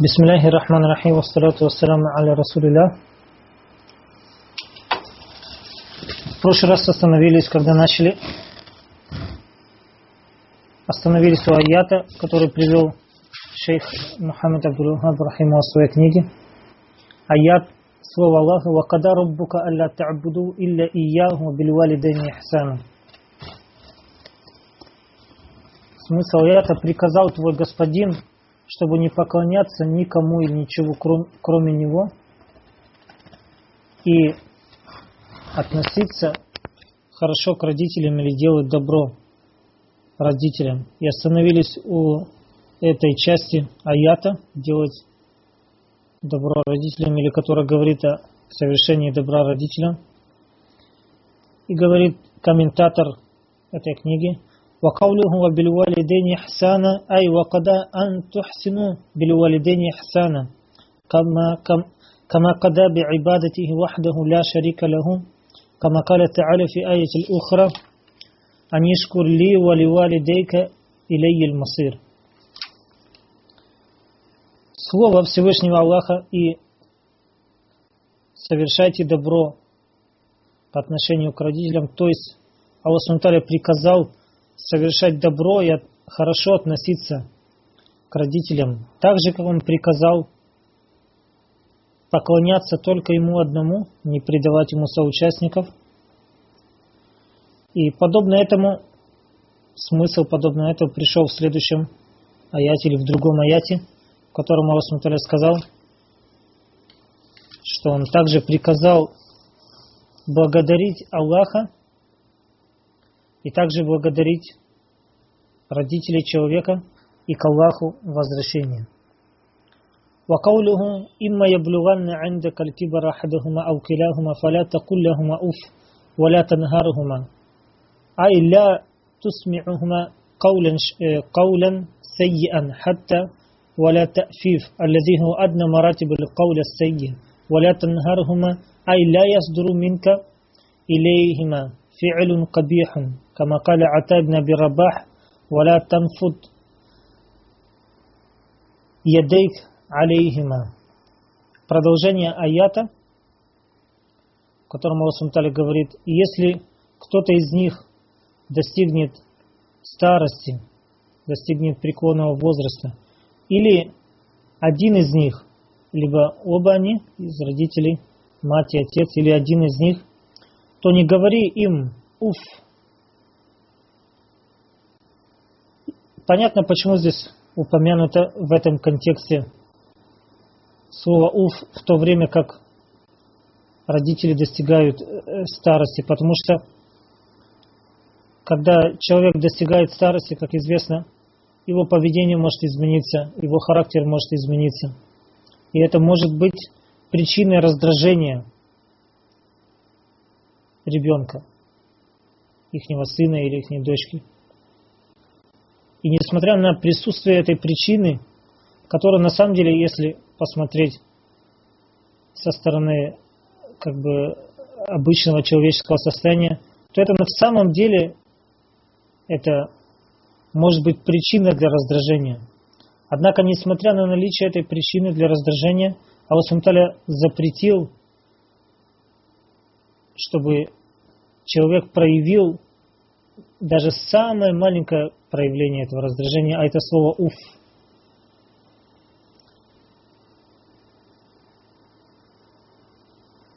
Бисмиллахи рахман рахим, вассалату вассаламу аля расулилля. В прошлый раз остановились, когда начали, остановились у аята, который привел шейх Мухаммад Абдул-Вахаб Рахиму в своей книге. Аят слова Аллаха «Вакада раббука алла та'буду илля ияху бильвалидайни ихсана». Смысл аята «Приказал твой господин чтобы не поклоняться никому и ничего, кроме Него, и относиться хорошо к родителям или делать добро родителям. И остановились у этой части аята, делать добро родителям, или которая говорит о совершении добра родителям. И говорит комментатор этой книги, وقوله وبالوالدين إحسانا أي وقد أن تحسنوا بالوالدين إحسانا كما, كما قضى بعبادته وحده لا شريك له كما قال تعالى في آية الأخرى أن يشكر لي ولوالديك إلي المصير Слово Всевышнего Аллаха и совершайте добро по отношению к родителям, то есть Аллах Сунталя приказал совершать добро и хорошо относиться к родителям, так же, как он приказал поклоняться только ему одному, не предавать ему соучастников. И подобно этому, смысл подобно этому пришел в следующем аяте или в другом аяте, в котором Аллах сказал, что он также приказал благодарить Аллаха и также благодарить родителей человека и к Аллаху возвращение. وقوله إما يبلغن عندك الكبر أحدهما أو كلاهما فلا تقل لهما أف ولا تنهرهما أي لا تسمعهما قولا قولا سيئا حتى ولا تأفيف الذي هو أدنى مراتب القول السيء ولا تنهرهما أي لا يصدر منك إليهما فعل قبيح كما قال عتاب بن أبي رباح ولا تنفض يديك عليهما Продолжение аята, в котором Аллах говорит, если кто-то из них достигнет старости, достигнет преклонного возраста, или один из них, либо оба они из родителей, мать и отец, или один из них, то не говори им «уф». Понятно, почему здесь упомянуто в этом контексте слово «уф» в то время, как родители достигают э, старости, потому что когда человек достигает старости, как известно, его поведение может измениться, его характер может измениться. И это может быть причиной раздражения ребенка, ихнего сына или ихней дочки. И несмотря на присутствие этой причины, которая на самом деле, если посмотреть со стороны как бы обычного человеческого состояния, то это на самом деле это может быть причина для раздражения. Однако, несмотря на наличие этой причины для раздражения, Аллах запретил, чтобы человек проявил даже самое маленькое проявление этого раздражения, а это слово «уф».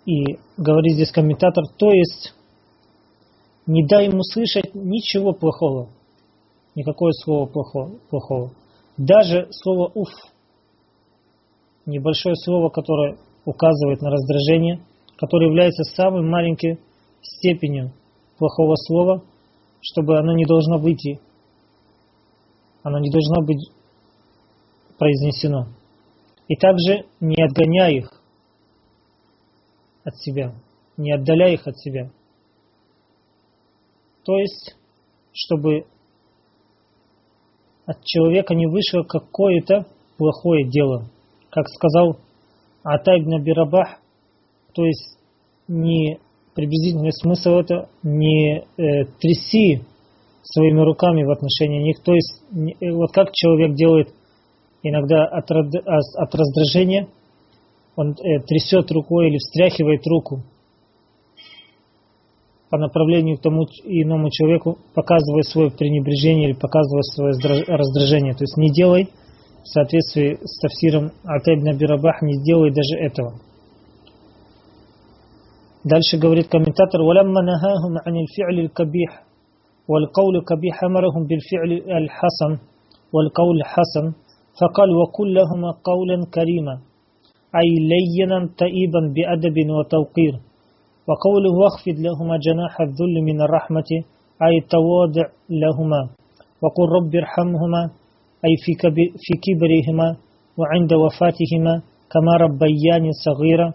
И говорит здесь комментатор, то есть не дай ему слышать ничего плохого, никакое слово плохого. плохого. Даже слово «уф», небольшое слово, которое указывает на раздражение, которое является самой маленькой степенью плохого слова, чтобы оно не должно выйти, оно не должно быть произнесено. И также не отгоняй их от себя, не отдаляй их от себя. То есть, чтобы от человека не вышло какое-то плохое дело. Как сказал Атай ибн Бирабах, то есть не приблизительный смысл это не э, тряси своими руками в отношении них. То есть, не, э, вот как человек делает иногда от, от раздражения он э, трясет рукой или встряхивает руку по направлению к тому иному человеку, показывая свое пренебрежение или показывая свое раздражение. То есть не делай в соответствии с тафсиром Атайб Бирабах, не сделай даже этого. Дальше говорит комментатор, وَلَمَّا نَهَاهُمْ عَنِ الْفِعْلِ الْكَبِيحِ وَالْقَوْلِ كَبِيحَ أَمَرَهُمْ بِالْفِعْلِ الْحَسَنِ وَالْقَوْلِ حَسَنِ فقال وكلهما قولا كريما أي لينا تئيبا بأدب وتوقير وقوله واخفض لهما جناح الذل من الرحمة أي تواضع لهما وقل رب ارحمهما أي في كبرهما وعند وفاتهما كما ربيان صغيرا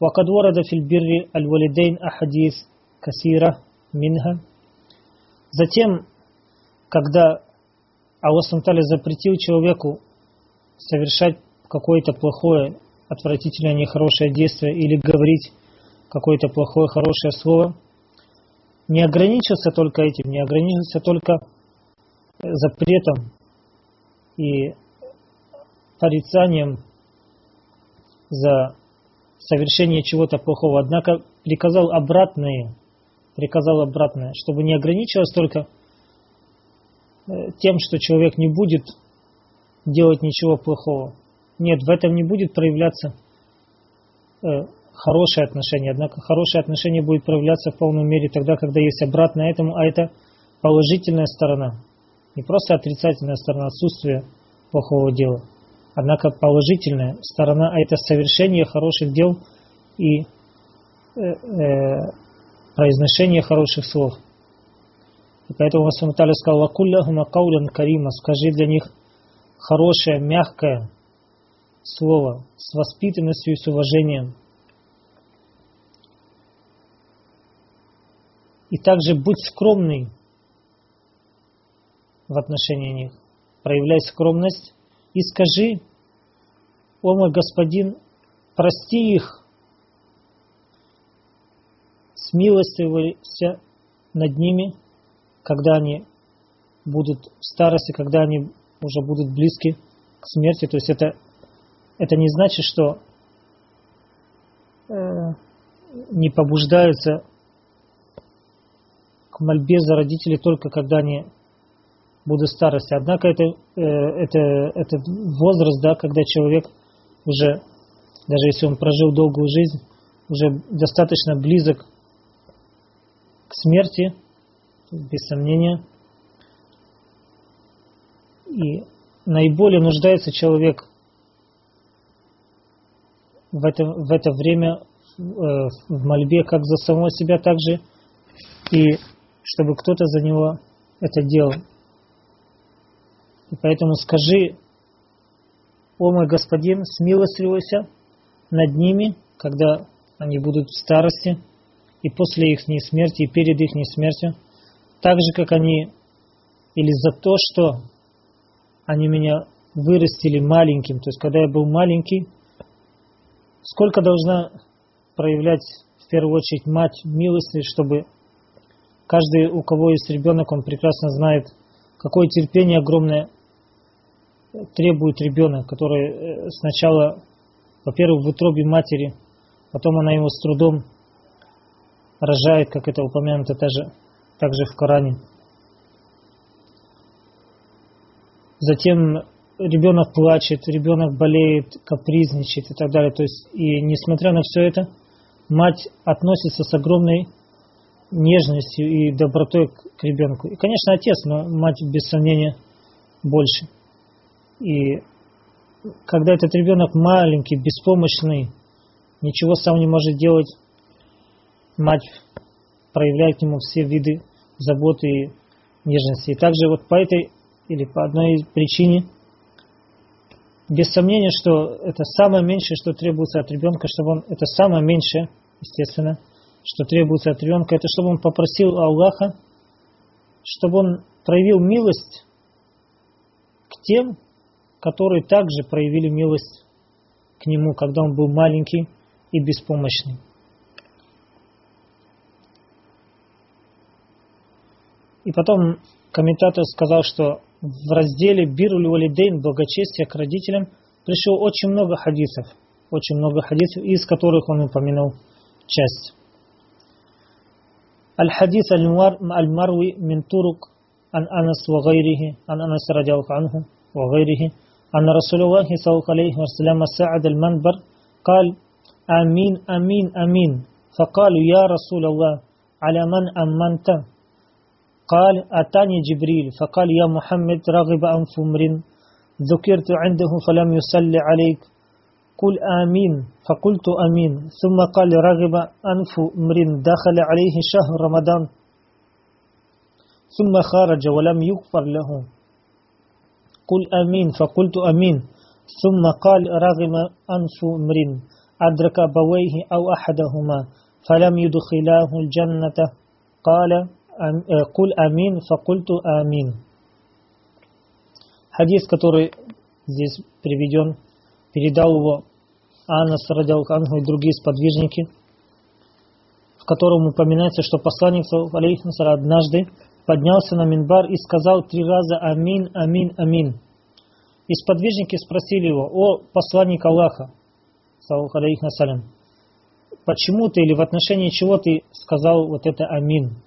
وقد ورد في البر الوالدين أحاديث كثيرة منها Затем, когда Аллах Санталя запретил человеку совершать какое-то плохое, отвратительное, нехорошее действие или говорить какое-то плохое, хорошее слово, не ограничился только этим, не ограничился только э, запретом и порицанием за совершение чего-то плохого, однако приказал обратное, приказал обратное, чтобы не ограничивалось только э, тем, что человек не будет делать ничего плохого. Нет, в этом не будет проявляться э, хорошее отношение. Однако хорошее отношение будет проявляться в полной мере тогда, когда есть обратное этому, а это положительная сторона. Не просто отрицательная сторона отсутствия плохого дела. Однако положительная сторона, это совершение хороших дел и э, э, произношение хороших слов. И поэтому Аллах сказал, «Вакулляхума каулян карима» Скажи для них хорошее, мягкое слово с воспитанностью и с уважением. И также будь скромный в отношении них. Проявляй скромность и скажи, о мой господин, прости их, смилостивайся над ними, когда они будут в старости, когда они уже будут близки к смерти. То есть это, это не значит, что э, не побуждаются к мольбе за родителей только когда они будут в старости. Однако это, э, это, это возраст, да, когда человек уже, даже если он прожил долгую жизнь, уже достаточно близок к смерти, без сомнения, и наиболее нуждается человек в это, в это время э, в мольбе как за самого себя, так же и чтобы кто-то за него это делал. И поэтому скажи, о мой господин, смилостливайся над ними, когда они будут в старости, и после их смерти, и перед их смертью, так же, как они, или за то, что они меня вырастили маленьким, то есть когда я был маленький, сколько должна проявлять в первую очередь мать милости, чтобы каждый, у кого есть ребенок, он прекрасно знает, какое терпение огромное требует ребенок, который э, сначала, во-первых, в утробе матери, потом она его с трудом рожает, как это упомянуто также, также в Коране. затем ребенок плачет, ребенок болеет, капризничает и так далее. То есть, и несмотря на все это, мать относится с огромной нежностью и добротой к ребенку. И, конечно, отец, но мать, без сомнения, больше. И когда этот ребенок маленький, беспомощный, ничего сам не может делать, мать проявляет к нему все виды заботы и нежности. И также вот по этой или по одной причине, без сомнения, что это самое меньшее, что требуется от ребенка, чтобы он, это самое меньшее, естественно, что требуется от ребенка, это чтобы он попросил Аллаха, чтобы он проявил милость к тем, которые также проявили милость к нему, когда он был маленький и беспомощный. И потом комментатор сказал, что в разделе Бируль Валидейн, благочестие к родителям, пришло очень много хадисов, очень много хадисов, из которых он упомянул часть. الحديث المروي من طرق عن أنس وغيره عن أنس رضي الله عنه وغيره أن رسول الله صلى الله عليه وسلم سعد المنبر قال آمين آمين آمين. فقالوا يا رسول الله على من أمنت؟ قال أتاني جبريل. فقال يا محمد رغب أنف أمر ذكرت عنده فلم يصلي عليك. قل آمين. فقلت آمين. ثم قال رغب أنف أمر دخل عليه شهر رمضان. ثم خرج ولم يغفر له. قل آمين فقلت آمين ثم قال رغم أنف امر أدرك بويه أو أحدهما فلم يدخلاه الجنة قال قل آمين فقلت آمين Хадис, который здесь приведен, передал его Анас Радиалхангу и другие сподвижники, в котором упоминается, что посланник алейхиссалам однажды поднялся на минбар и сказал три раза «Амин, амин, амин». И сподвижники спросили его, «О, посланник Аллаха, алейхиссалам, почему ты или в отношении чего ты сказал вот это «Амин»?»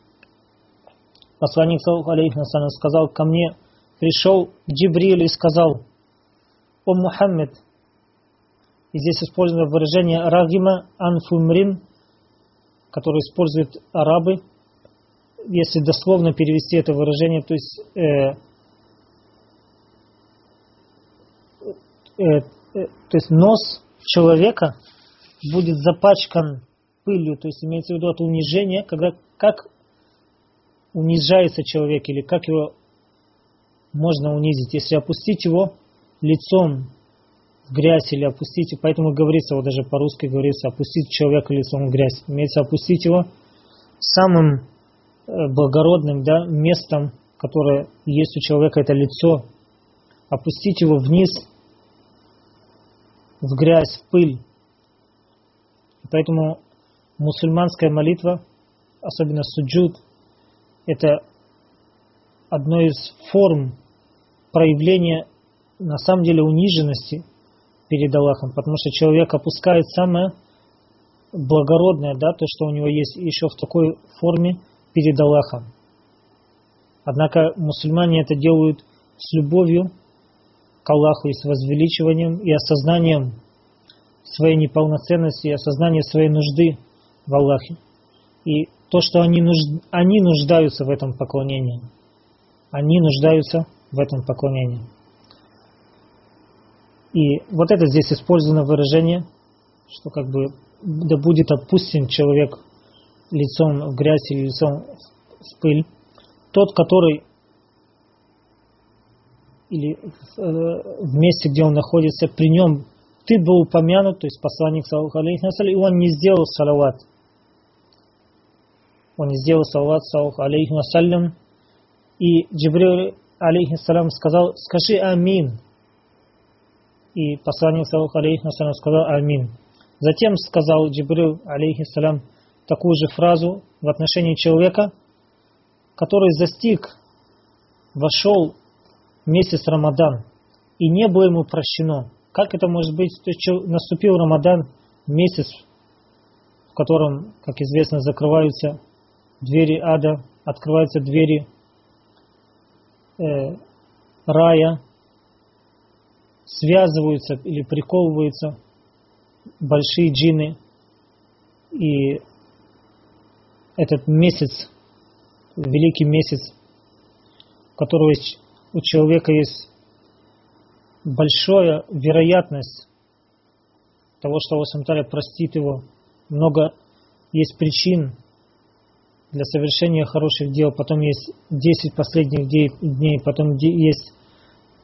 Посланник алейхиссалам сказал, «Ко мне пришел Джибриль и сказал, «О Мухаммед, и здесь используется выражение «рагима анфумрин», которое используют арабы. Если дословно перевести это выражение, то есть э, э, э, то есть нос человека будет запачкан пылью, то есть имеется в виду от унижения, когда как унижается человек или как его можно унизить, если опустить его лицом в грязь или опустить, поэтому говорится, вот даже по-русски говорится, опустить человека лицом в грязь. Имеется опустить его самым благородным да, местом, которое есть у человека, это лицо. Опустить его вниз, в грязь, в пыль. Поэтому мусульманская молитва, особенно суджуд, это одно из форм проявления на самом деле униженности перед Аллахом, потому что человек опускает самое благородное, да, то, что у него есть еще в такой форме перед Аллахом. Однако мусульмане это делают с любовью к Аллаху и с возвеличиванием и осознанием своей неполноценности, и осознанием своей нужды в Аллахе. И то, что они, нужд... они нуждаются в этом поклонении. Они нуждаются в этом поклонении. И вот это здесь использовано выражение, что как бы да будет отпустен человек лицом в грязь или лицом в пыль. Тот, который или в э, месте, где он находится, при нем ты был упомянут, то есть посланник, и он не сделал салават. Он не сделал салават, алейхи и Джибрил, алейхиссалам, сказал, скажи амин и посланник алейхи сказал амин. Затем сказал Джибрил алейхиссалам такую же фразу в отношении человека, который застиг, вошел месяц Рамадан, и не было ему прощено. Как это может быть? То есть наступил Рамадан, месяц, в котором, как известно, закрываются двери ада, открываются двери э, рая, связываются или приковываются большие джины. И этот месяц, великий месяц, у которого есть, у человека есть большая вероятность того, что Аллах простит его. Много есть причин для совершения хороших дел, потом есть 10 последних дней, потом есть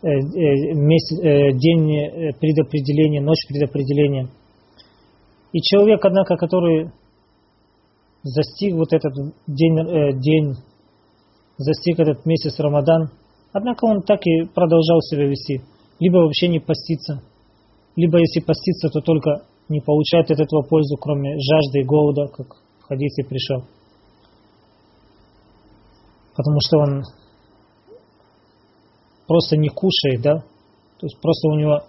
Э, э, месяц, э, день предопределения, ночь предопределения. И человек, однако, который застиг вот этот день, день застиг этот месяц Рамадан, однако он так и продолжал себя вести. Либо вообще не поститься, либо если поститься, то только не получает от этого пользу, кроме жажды и голода, как в хадисе пришел. Потому что он просто не кушает, да, то есть просто у него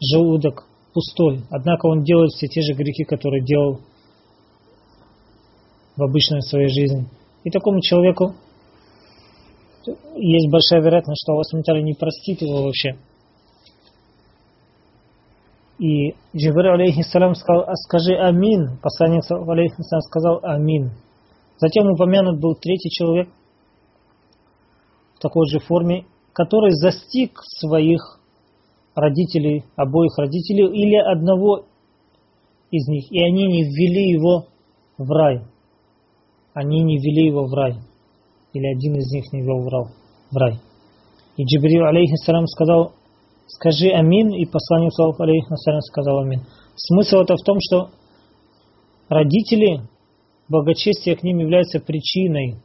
желудок пустой, однако он делает все те же грехи, которые делал в обычной своей жизни. И такому человеку есть большая вероятность, что Аллах не простит его вообще. И Джибрил алейхиссалам сказал, «А скажи амин. Посланник алейхиссалам сказал амин. Затем упомянут был третий человек в такой же форме, который застиг своих родителей, обоих родителей или одного из них, и они не ввели его в рай. Они не ввели его в рай. Или один из них не вел в рай. И Джибрил алейхиссалам сказал, скажи амин, и посланник саллаху алейхи сказал амин. Смысл это в том, что родители, благочестие к ним является причиной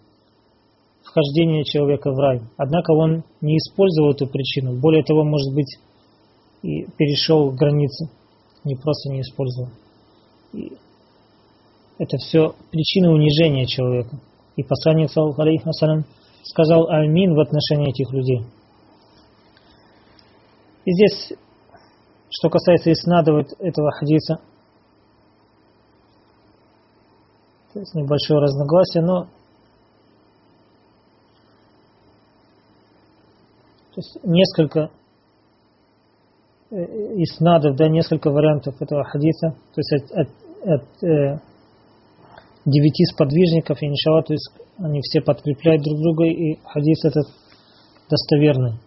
вхождения человека в рай. Однако он не использовал эту причину. Более того, может быть, и перешел границы. Не просто не использовал. Это все причина унижения человека. И посланник, саллаху алейхи сказал амин в отношении этих людей. И здесь, что касается иснада этого хадиса, то есть небольшое разногласие, но то есть несколько э, иснадов, да, несколько вариантов этого хадиса, то есть от, от, от э, девяти сподвижников, иншалла, то есть они все подкрепляют друг друга, и хадис этот достоверный.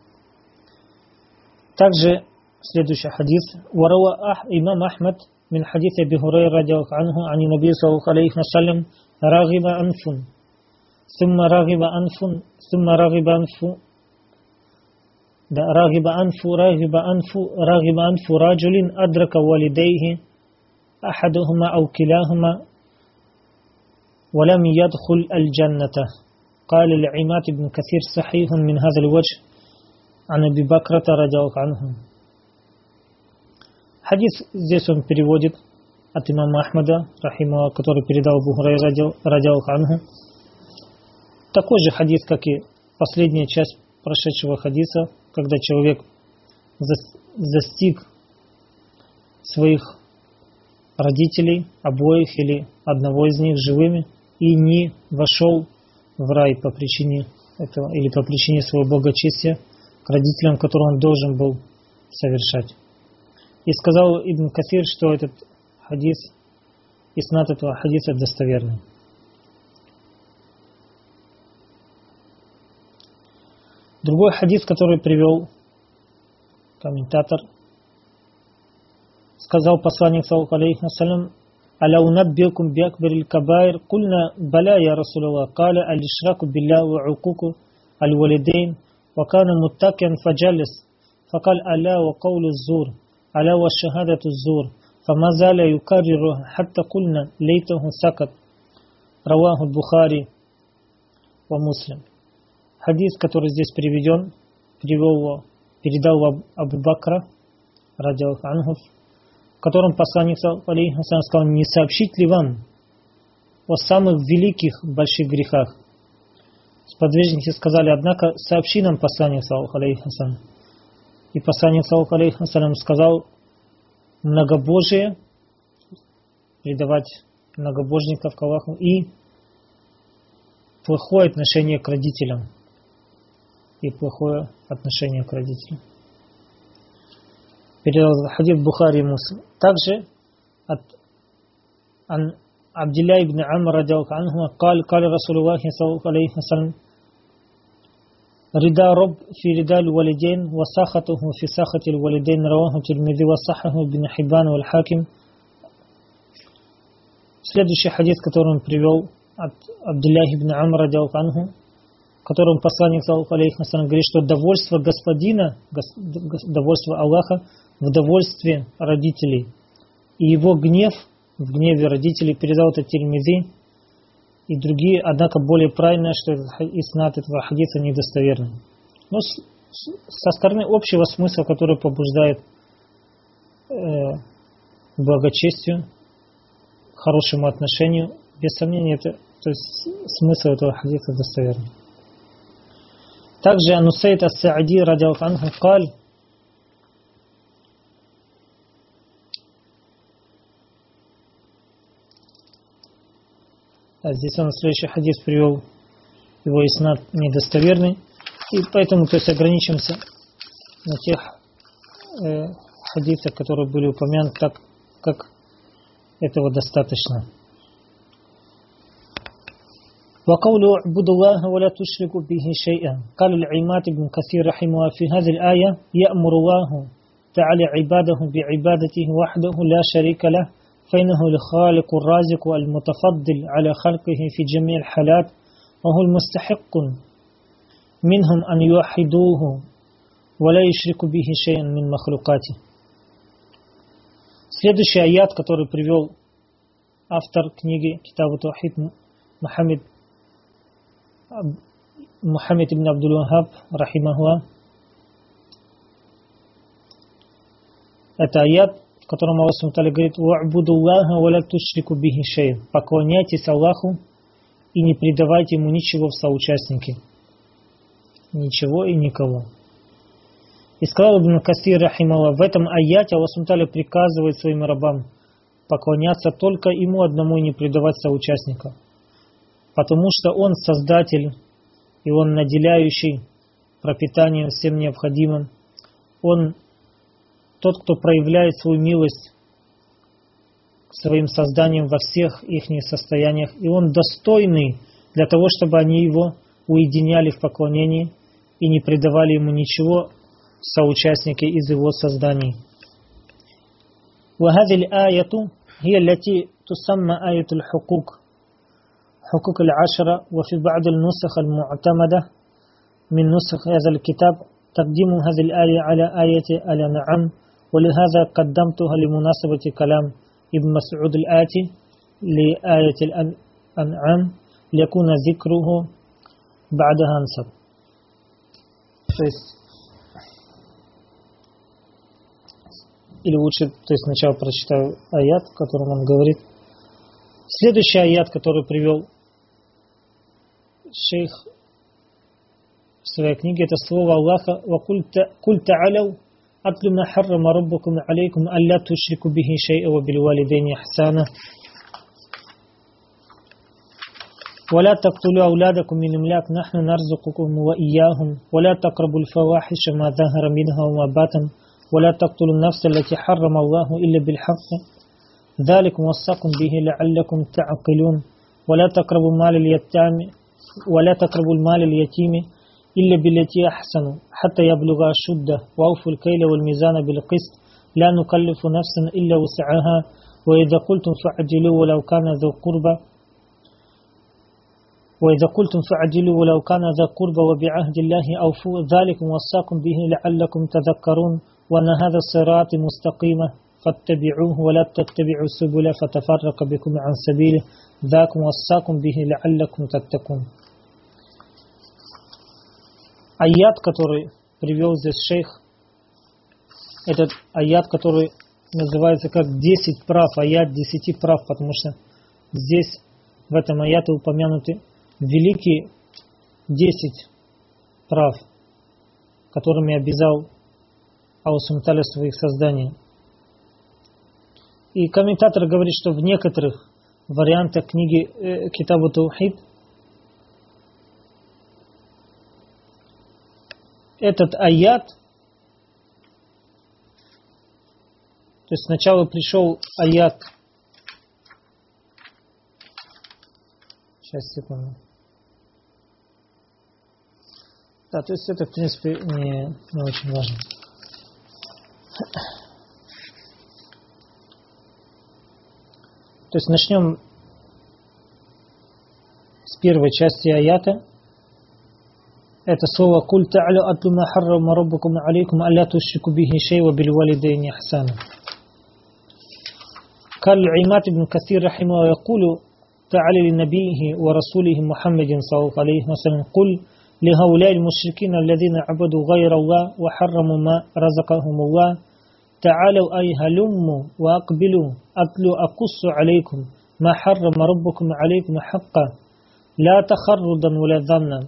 Также следующий хадис. Варава ах, имам Ахмад мин хадис Аби Хурай радиаллаху ани наби саллаху алейхи вассалям рагиба анфун сумма рагиба анфун сумма рагиба анфу да, рагиба анфу, рагиба анфу, рагиба анфу раджулин адрака валидейхи ахадухума аукиляхума ولم يدخل الجنة قال العماد بن كثير صحيح من هذا الوجه عن أبي بكرة رضي الله عنه Хадис здесь он переводит от имама Ахмада, рахима, который передал Бухрай радиал Анху. Такой же хадис, как и последняя часть прошедшего хадиса, когда человек застиг своих родителей, обоих или одного из них живыми, и не вошел в рай по причине этого или по причине своего благочестия к родителям, которые он должен был совершать. И сказал Ибн Касир, что этот хадис, иснат этого хадиса достоверный. Другой хадис, который привел комментатор, сказал посланник саллаху алейхи ألا أنبئكم بأكبر الكبائر قلنا بلى يا رسول الله قال الإشراك بالله وعقوق الوالدين وكان متكئا فجلس فقال ألا وقول الزور ألا وشهادة الزور فما زال يكرر حتى قلنا ليته سكت رواه البخاري ومسلم Хадис, который здесь приведен, привел его, передал Абу Бакра, ради Анху, в котором посланник сказал, не сообщить ли вам о самых великих больших грехах? Сподвижники сказали, однако, сообщи нам посланник, алейхи и посланник алейхи сказал многобожие, предавать многобожников к Аллаху и плохое отношение к родителям. И плохое отношение к родителям Передал хадис Бухари и Муслим. Также от Абдилля ибн Амр радиаллаху анху قال قال رسول الله صلى الله عليه وسلم رضا رب في رضا الوالدين وسخطه في سخط الوالدين رواه الترمذي وصححه ابن حبان والحاكم Следующий хадис, который он привел от Абдулляхи ибн Амра, анху, в котором посланник алейхи говорит, что довольство господина, довольство Аллаха в довольстве родителей. И его гнев в гневе родителей передал это Тирмизи, и другие, однако более правильно, что иснат этого хадиса недостоверный. Но со стороны общего смысла, который побуждает э, благочестию, хорошему отношению, без сомнения, это, то есть смысл этого хадиса достоверный. Также Анусейд Ас-Саади, ради Аллаху, здесь он следующий хадис привел, его иснат недостоверный, и поэтому то есть ограничимся на тех э, хадисах, которые были упомянуты, так как этого достаточно. وقوله اعبدوا الله ولا تشركوا به شيئا قال العماد بن كثير رحمه الله في هذه الآية يأمر الله تعالى عباده بعبادته وحده لا شريك له فإنه الخالق الرازق المتفضل على خلقه في جميع الحالات وهو المستحق منهم أن يوحدوه ولا يشرك به شيئا من مخلوقاته Следующий аят, который привел автор книги Китабу Тухид Мухаммед Мухаммед ибн Абдул Вахаб, рахимахуа, это аят, в котором Аллах Субтитры говорит «Ва'буду Аллаха ва ла тушрику бихи шей» Поклоняйтесь Аллаху и не предавайте Ему ничего в соучастники. Ничего и никого. И сказал Ибн Касир Рахималла, в этом аяте Аллах Субтитры приказывает своим рабам поклоняться только Ему одному и не предавать соучастников. Потому что Он Создатель, и Он наделяющий пропитанием всем необходимым. Он тот, кто проявляет свою милость к своим созданиям во всех их состояниях, и он достойный для того, чтобы они его уединяли в поклонении и не предавали ему ничего соучастники из его созданий. وهذه الآية هي التي تسمى آية الحقوق حقوق العشرة وفي بعض النسخ المعتمدة من نسخ هذا الكتاب تقديم هذه الآية على آية الأنعام ولهذا قدمتها لمناسبة كلام ابن مسعود الآتي لآية الأنعام ليكون ذكره بعدها نسب то есть или лучше, то есть сначала прочитаю аят, в котором он говорит. Следующий аят, который привел шейх в своей книге, это слово Аллаха «Куль та'аляу أتل ما حرم ربكم عليكم ألا تشركوا به شيئا وبالوالدين إحسانا. ولا تقتلوا أولادكم من إملاق نحن نرزقكم وإياهم. ولا تقربوا الفواحش ما ظهر منها وما بطن. ولا تقتلوا النفس التي حرم الله إلا بالحق. ذلك وصاكم به لعلكم تعقلون. ولا تقربوا مال اليتام ولا تقربوا المال اليتيم. إلا بالتي أحسن حتى يبلغ أشده وأوفوا الكيل والميزان بالقسط. لا نكلف نفسا إلا وسعها. وإذا قلتم فعجلوا ولو كان ذو قربى وإذا قلتم فعجلوا ولو كان ذا قربى وبعهد الله أوفوا. ذلك وصاكم به لعلكم تذكرون. وأن هذا الصراط مستقيمة فاتبعوه ولا تتبعوا السبل فتفرق بكم عن سبيله. ذاك وصاكم به لعلكم تتقون. Аят, который привел здесь шейх, этот аят, который называется как 10 прав, аят 10 прав, потому что здесь в этом аяте упомянуты великие 10 прав, которыми обязал Аусумталя своих созданий. И комментатор говорит, что в некоторых вариантах книги э, Китабу Таухид этот аят, то есть сначала пришел аят, сейчас, секунду. Да, то есть это, в принципе, не, не очень важно. То есть начнем с первой части аята – это слово «Куль та'алю атлу ма харрама раббукум алейкум алля тушрику бихи шей ва бил валидейни ахсана». قال العماد بن كثير رحمه يقول تعالى لنبيه ورسوله محمد صلى الله عليه وسلم قل لهؤلاء المشركين الذين عبدوا غير الله وحرموا ما رزقهم الله تعالوا أي هلموا وأقبلوا أتلو أقص عليكم ما حرم ربكم عليكم حقا لا تخردا ولا ظنا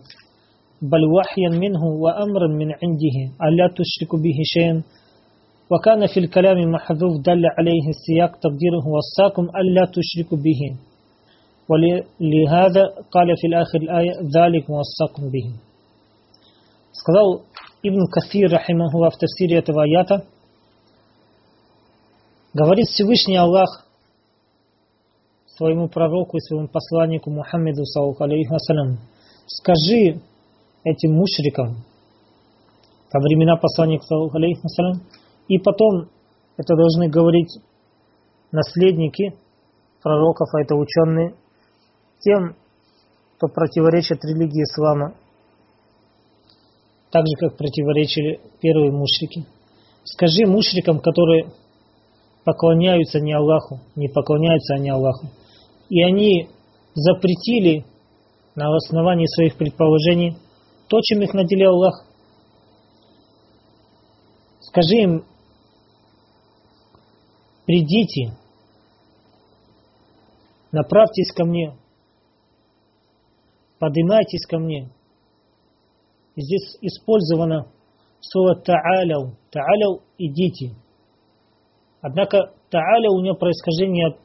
بل وحيا منه وأمرا من عنده ألا تشرك به شيئا وكان في الكلام محذوف دل عليه السياق تقديره وصاكم ألا تشركوا به ولهذا قال في الآخر الآية ذلك وصاكم به сказал Ибн Кафир, рахимахуа, в тафсире этого аята, говорит Всевышний Аллах своему пророку и своему посланнику Мухаммеду, саллаху алейхи скажи этим мушрикам во времена посланника, и потом это должны говорить наследники пророков, а это ученые, тем, кто противоречит религии ислама, так же, как противоречили первые мушрики. Скажи мушрикам, которые поклоняются не Аллаху, не поклоняются они Аллаху, и они запретили на основании своих предположений то, чем их наделил Аллах. Скажи им, придите, направьтесь ко мне, поднимайтесь ко мне. И здесь использовано слово «та'аляу». «Та'аляу» – «идите». Однако «та'аляу» у него происхождение от,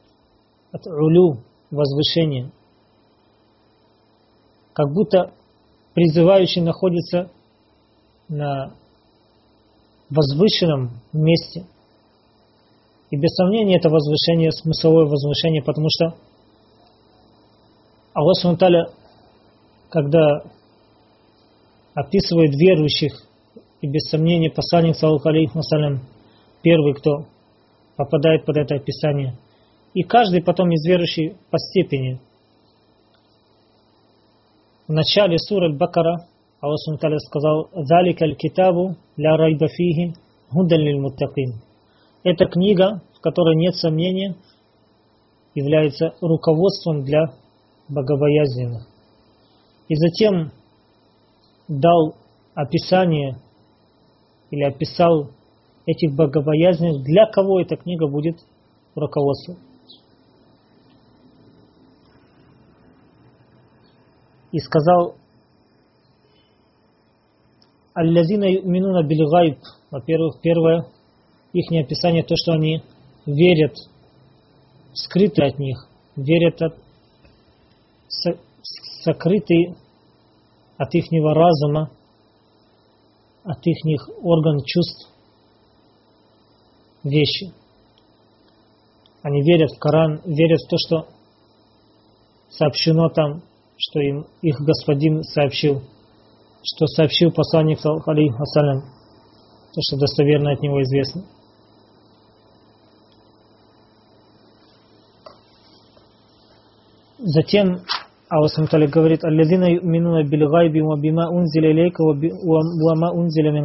от «улю» – возвышение. Как будто призывающий находится на возвышенном месте. И без сомнения это возвышение, смысловое возвышение, потому что Аллах Субтитры, когда описывает верующих, и без сомнения посланник, саллаху алейхи первый, кто попадает под это описание. И каждый потом из верующих по степени. В начале сура Аль-Бакара Аллах Субтитры сказал «Залика аль-китабу ля райба фихи гудан лиль муттакин». Эта книга, в которой нет сомнения, является руководством для богобоязненных. И затем дал описание или описал этих богобоязненных, для кого эта книга будет руководством. И сказал, Аллазина минуна бильгайб. Во-первых, первое, их описание, то, что они верят, скрыто от них, верят от сокрытый от ихнего разума, от их орган чувств вещи. Они верят в Коран, верят в то, что сообщено там, что им их господин сообщил, что сообщил посланник, алейхи то, что достоверно от него известно. Затем Аллах Субтитры говорит, «Аллазина юминуна бил гайби ва бима унзиля илейка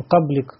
каблик».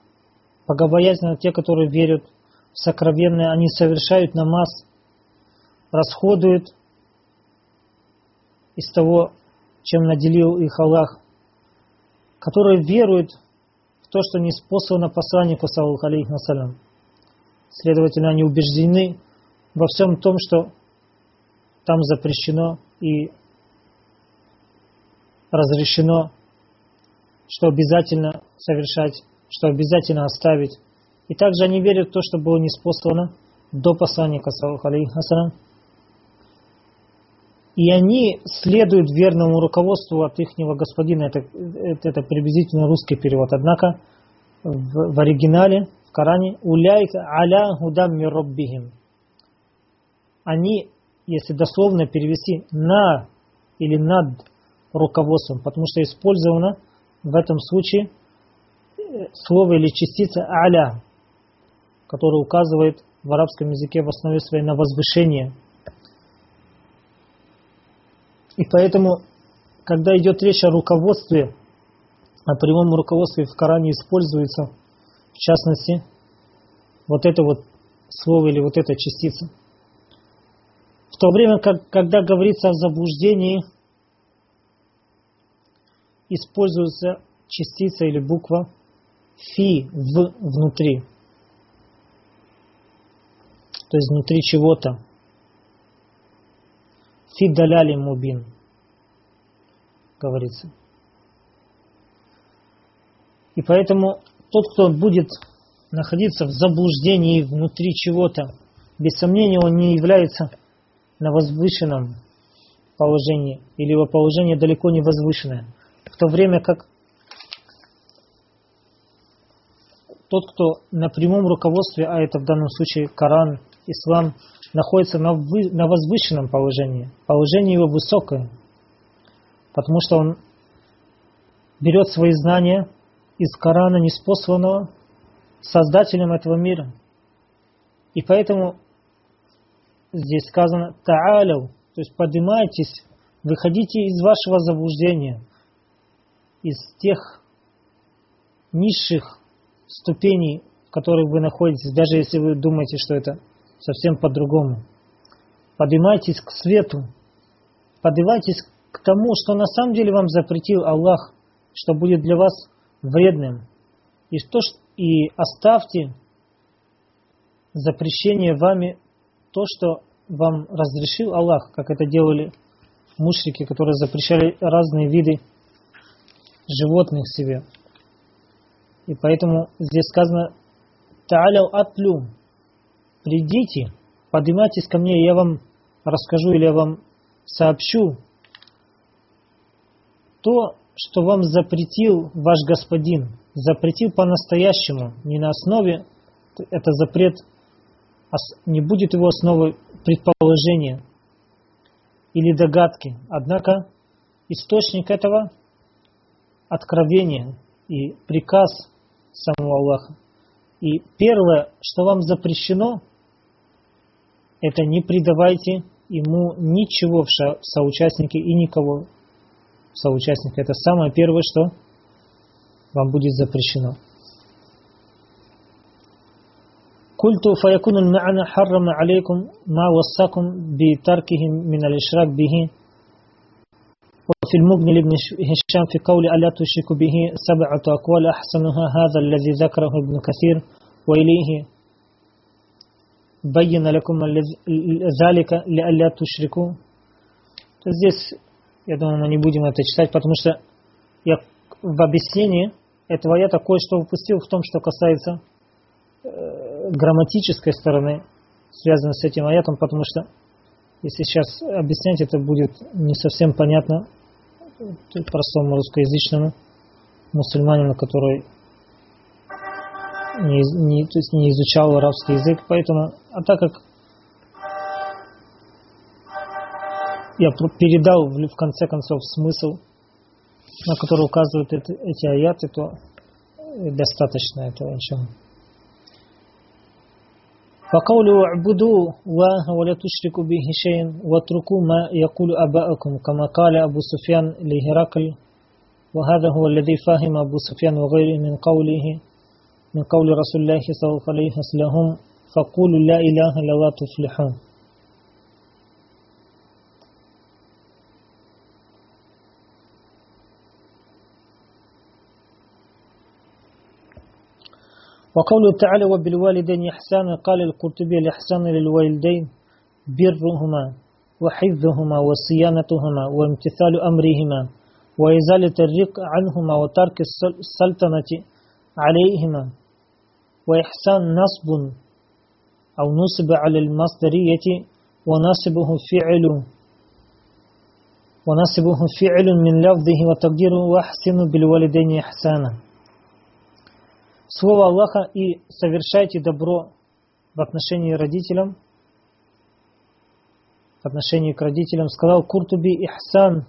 богобоязненно, те, которые верят в сокровенное, они совершают намаз, расходуют из того, чем наделил их Аллах, которые веруют то, что не спослано посланнику, саллаху алейхи вассалям. Следовательно, они убеждены во всем том, что там запрещено и разрешено, что обязательно совершать, что обязательно оставить. И также они верят в то, что было неспослано до посланника, саллаху и они следуют верному руководству от ихнего господина. Это, это, это приблизительно русский перевод. Однако в, в оригинале, в Коране, «Уляйка аля гудам мирроббихим». Они, если дословно перевести, на или над руководством, потому что использовано в этом случае слово или частица «аля», которое указывает в арабском языке в основе своей на возвышение. И поэтому, когда идет речь о руководстве, о прямом руководстве в Коране используется, в частности, вот это вот слово или вот эта частица. В то время, как, когда говорится о заблуждении, используется частица или буква фи в внутри. То есть внутри чего-то. Фи даляли мубин, говорится. И поэтому тот, кто будет находиться в заблуждении внутри чего-то, без сомнения он не является на возвышенном положении, или его положение далеко не возвышенное. В то время как тот, кто на прямом руководстве, а это в данном случае Коран, Ислам, находится на, вы, на возвышенном положении. Положение его высокое, потому что он берет свои знания из Корана неспосланного создателем этого мира. И поэтому здесь сказано «Та'аляу», то есть поднимайтесь, выходите из вашего заблуждения, из тех низших ступеней, в которых вы находитесь, даже если вы думаете, что это совсем по-другому. Поднимайтесь к свету, поднимайтесь к тому, что на самом деле вам запретил Аллах, что будет для вас вредным. И, то, и оставьте запрещение вами то, что вам разрешил Аллах, как это делали мушрики, которые запрещали разные виды животных себе. И поэтому здесь сказано «Та'аляу атлю» «Придите, поднимайтесь ко мне, я вам расскажу или я вам сообщу то, что вам запретил ваш господин, запретил по-настоящему, не на основе, это запрет, не будет его основой предположения или догадки. Однако источник этого откровения и приказ самого Аллаха. И первое, что вам запрещено, это не предавайте ему ничего в соучастнике и никого соучастника. Это самое первое, что вам будет запрещено. قلت فيكون المعنى حرم عليكم ما وصاكم بتركه من الإشراك به وفي المغني لابن هشام في قول ألا تشرك به سبعة أقوال أحسنها هذا الذي ذكره ابن كثير وإليه بين لكم ذلك لألا تشركوا Здесь Я думаю, мы не будем это читать, потому что я в объяснении этого я такое что упустил в том, что касается э, грамматической стороны, связанной с этим аятом, потому что если сейчас объяснять, это будет не совсем понятно простому русскоязычному мусульманину, который не, не, то есть не изучал арабский язык. Поэтому, а так как я передал в конце концов смысл, на который указывают эти, эти аяты, то достаточно этого иншалла. فقوله اعبدوا الله ولا تشركوا به شيئا واتركوا ما يقول أباءكم كما قال أبو سفيان لهرقل وهذا هو الذي فهم أبو سفيان وغيره من قوله من قول رسول الله صلى الله عليه وسلم فقولوا لا إله إلا الله تفلحون وقوله تعالى وبالوالدين إحسانا قال القرطبي الإحسان للوالدين برهما وحفظهما وصيانتهما وامتثال أمرهما وإزالة الرق عنهما وترك السلطنة عليهما وإحسان نصب أو نصب على المصدرية ونصبه فعل ونصبه فعل من لفظه وتقديره وأحسن بالوالدين إحسانا. Слово Аллаха и совершайте добро в отношении родителям, в отношении к родителям, сказал Куртуби Ихсан,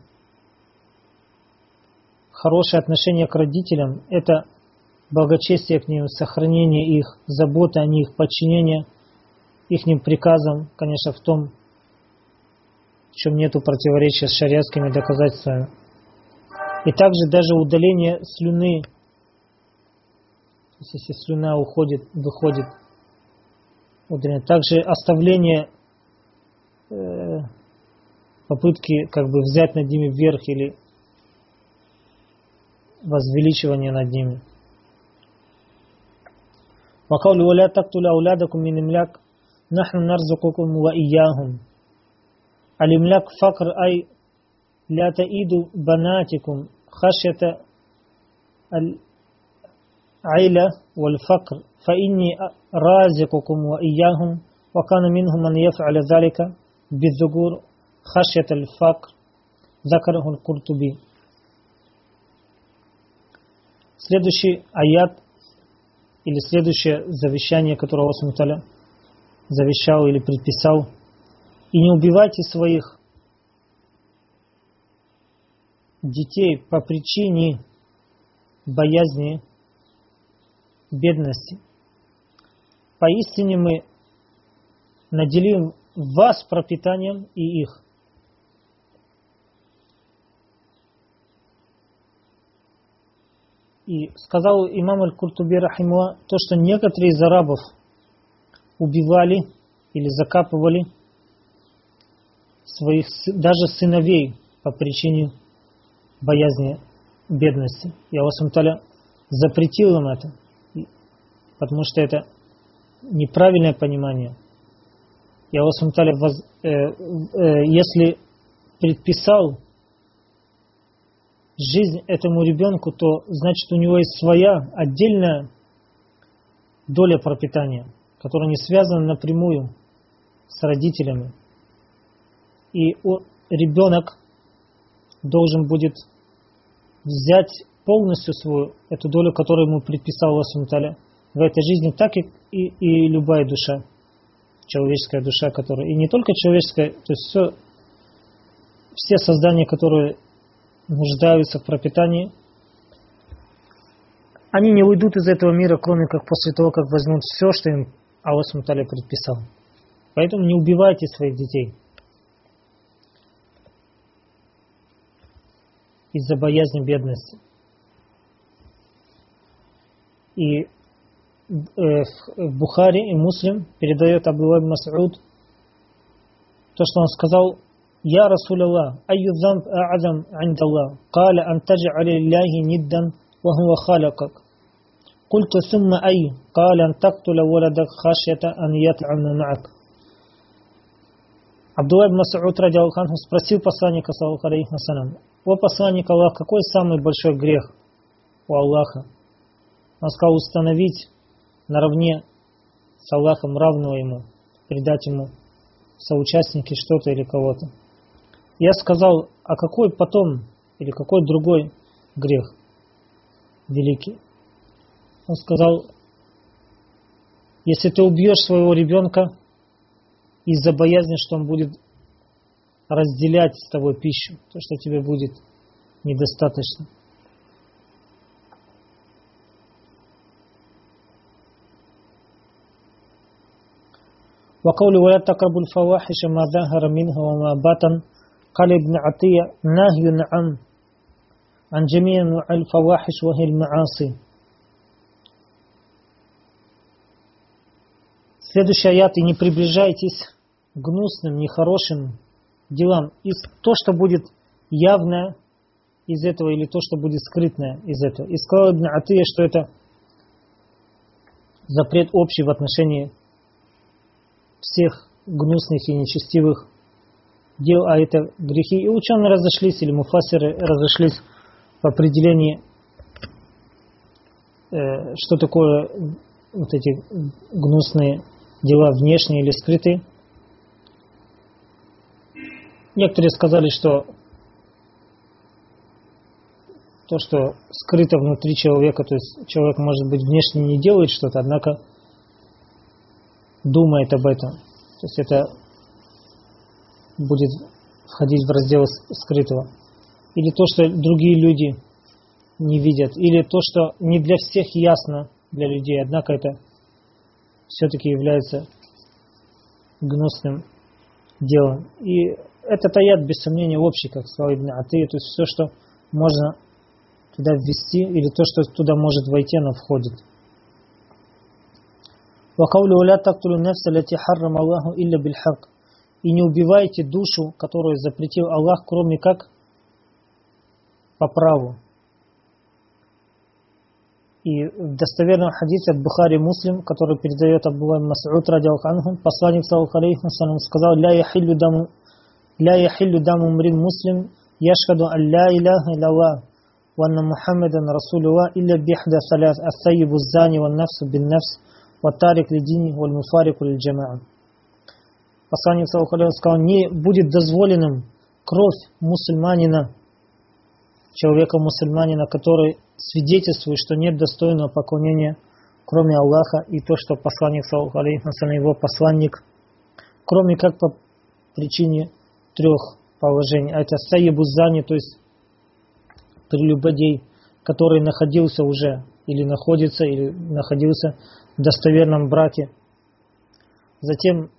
хорошее отношение к родителям – это благочестие к ним, сохранение их, забота о них, подчинение их приказам, конечно, в том, в чем нету противоречия с шариатскими доказательствами. И также даже удаление слюны, если слюна уходит, выходит, удаление. Также оставление э, попытки как бы взять над ними вверх или возвеличивание над ними. وقول ولا تقتلوا أولادكم من إملاق نحن نرزقكم وإياهم الإملاق فقر أي لا تئيدوا بناتكم خشية العيلة والفقر فإني رازقكم وإياهم وكان منهم من يفعل ذلك بالذكور خشية الفقر ذكره القرطبي Следующий аят или следующее завещание, которое Аллах завещал или предписал. И не убивайте своих детей по причине боязни бедности. Поистине мы наделим вас пропитанием и их. И сказал имам Аль-Куртуби Рахимуа, то, что некоторые из арабов убивали или закапывали своих даже сыновей по причине боязни бедности. И Аллах запретил им это, потому что это неправильное понимание. И Аллах Сумталя, э, э, если предписал жизнь этому ребенку, то значит у него есть своя отдельная доля пропитания, которая не связана напрямую с родителями. И ребенок должен будет взять полностью свою, эту долю, которую ему предписал Аллах в этой жизни, так и, и, и любая душа, человеческая душа, которая, и не только человеческая, то есть все, все создания, которые нуждаются в пропитании, они не уйдут из этого мира, кроме как после того, как возьмут все, что им Аллах Сумталя предписал. Поэтому не убивайте своих детей. Из-за боязни бедности. И в Бухари и Муслим передает Абдулла Мас'уд то, что он сказал, يا رسول الله أي الذنب أعظم عند الله قال أن تجعل لله ندا وهو خالقك قلت ثم أي قال أن تقتل ولدك خشية أن يطعن معك Абдулла ибн Мас'уд ради Аллаху спросил посланника, саллаху алейхи вассалям, «О посланник Аллах, какой самый большой грех у Аллаха?» Он сказал, установить наравне с Аллахом равного ему, придать ему соучастники что-то или кого-то. Я сказал, а какой потом, или какой другой грех великий? Он сказал, если ты убьешь своего ребенка из-за боязни, что он будет разделять с тобой пищу, то, что тебе будет недостаточно. وقول ولا تقربوا الفواحش ما ظهر منها وما بطن قال ابن عطية نهي عن عن جميع أنواع الفواحش وهي المعاصي Следующий аят. «И не приближайтесь к гнусным, нехорошим делам из то, что будет явное из этого, или то, что будет скрытное из этого». И сказал Ибн Атия, что это запрет общий в отношении всех гнусных и нечестивых дел, а это грехи. И ученые разошлись, или муфасеры разошлись в определении, э, что такое вот эти гнусные дела внешние или скрытые. Некоторые сказали, что то, что скрыто внутри человека, то есть человек, может быть, внешне не делает что-то, однако думает об этом. То есть это будет входить в раздел скрытого. Или то, что другие люди не видят. Или то, что не для всех ясно для людей, однако это все-таки является гнусным делом. И этот аят, без сомнения, общий, как сказал Ибн Аты, то есть все, что можно туда ввести, или то, что туда может войти, оно входит. وقوله لا تقتلوا النفس التي حرم الله إلا بالحق и не убивайте душу, которую запретил Аллах, кроме как по праву. И в достоверном хадисе от Бухари Муслим, который передает Абдулла Мас'уд ради Алханху, посланник Саллаху сказал, «Ля яхиллю даму, ля яхиллю даму мрин муслим, яшхаду ан ля илляха илlallah, ва анна Мухаммадан Расулулlah, илля бихда салят, ас-сайибу зани, ва нафсу бин нафс, ва тарик лидини, ва муфарику лил джамаа». Посланник Саллаху сказал, не будет дозволенным кровь мусульманина, человека-мусульманина, который свидетельствует, что нет достойного поклонения, кроме Аллаха, и то, что посланник, его посланник, кроме как по причине трех положений. А это Саибузани, то есть прелюбодей, который находился уже или находится, или находился в достоверном браке. Затем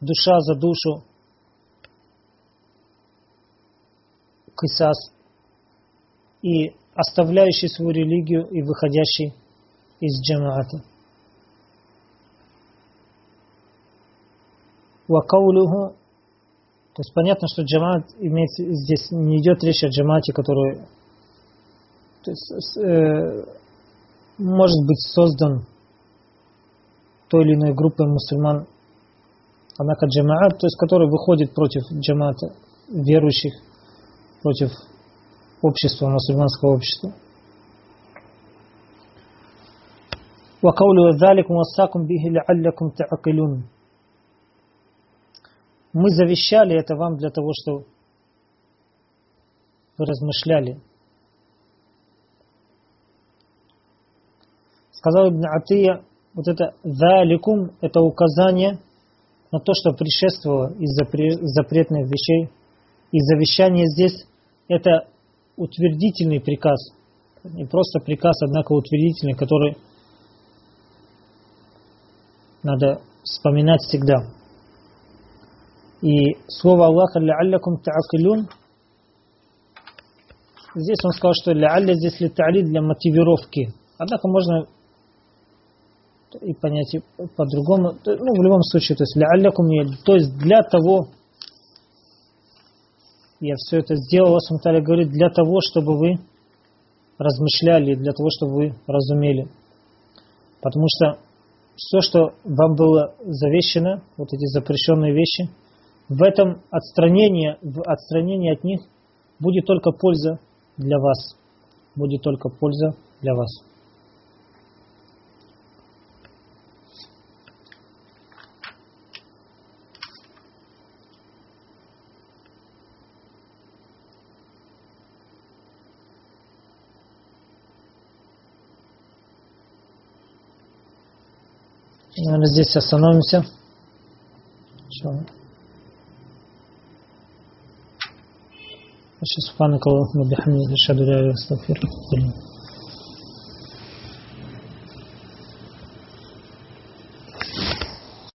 душа за душу, кисас, и оставляющий свою религию и выходящий из джамаата. Вакаулюху, то есть понятно, что джамаат имеется, здесь не идет речь о джамаате, который то есть, э, может быть создан той или иной группой мусульман однако Джамаат, то есть который выходит против джамаата верующих, против общества, мусульманского общества. Мы завещали это вам для того, чтобы вы размышляли Сказал Ибн Атия, вот это «заликум» – это указание на то, что предшествовало из запретных вещей. И завещание здесь – это утвердительный приказ. Не просто приказ, однако утвердительный, который надо вспоминать всегда. И слово Аллаха «Ляллякум та'акилюн» Здесь он сказал, что «Лялля» здесь литали для мотивировки. Однако можно и понять по-другому. Ну, в любом случае, то есть «Ляллякум» то есть для того, я все это сделал, Аллах говорит, для того, чтобы вы размышляли, для того, чтобы вы разумели. Потому что все, что вам было завещено, вот эти запрещенные вещи, в этом отстранении, в отстранении от них будет только польза для вас. Будет только польза для вас. Наверное, здесь остановимся. Сейчас ашхаду ла иляха илля